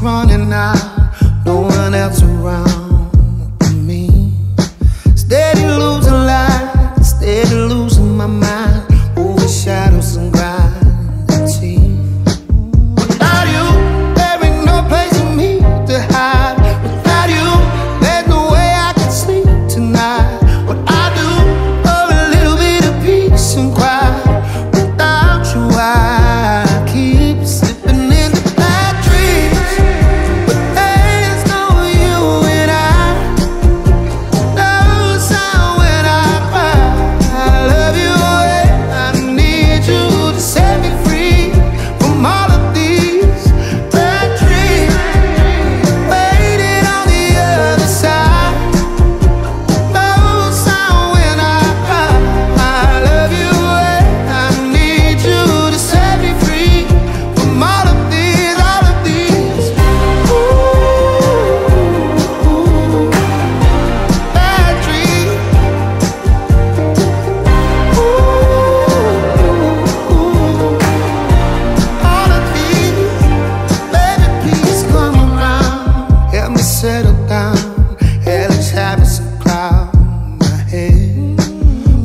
running out.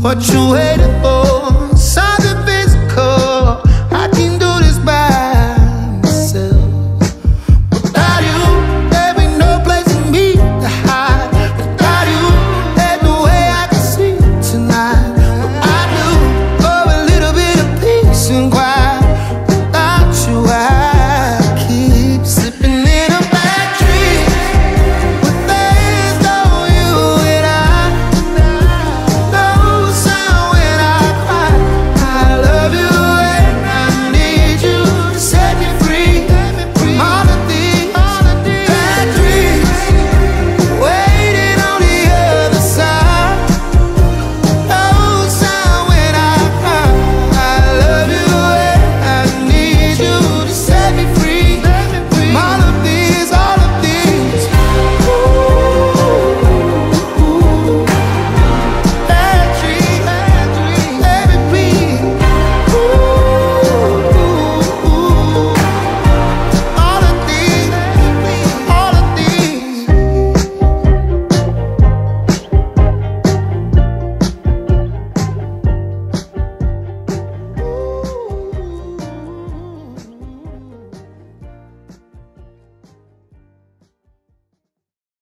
What you waiting for?